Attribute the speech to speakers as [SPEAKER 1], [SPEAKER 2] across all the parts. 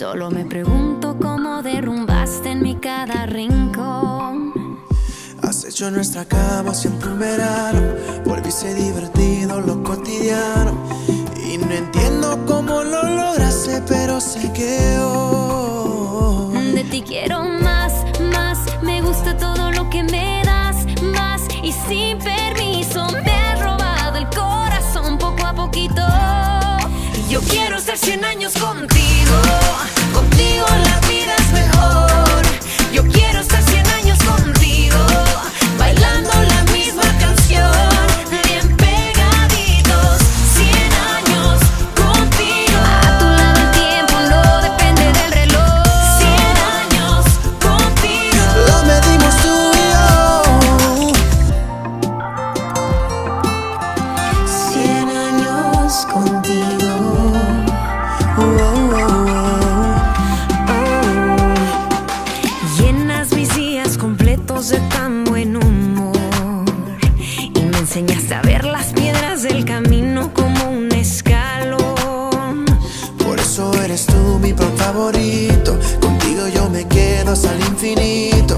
[SPEAKER 1] Solo me pregunto cómo derrumbaste en mi cada rincón.
[SPEAKER 2] Has hecho nuestra cama siempre un verano. Volviste divertido lo cotidiano. Y no entiendo cómo lo lograste, pero sé que Eres tú mi pro favorito, contigo yo me quedo hasta el infinito.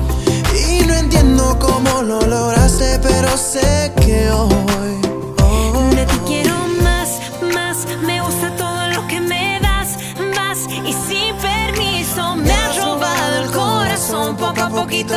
[SPEAKER 2] Y no entiendo cómo lo lograste, pero sé que hoy.
[SPEAKER 1] De ti quiero más, más, me gusta todo lo que me das, más. Y sin permiso me, me has robado el corazón poco a poquito.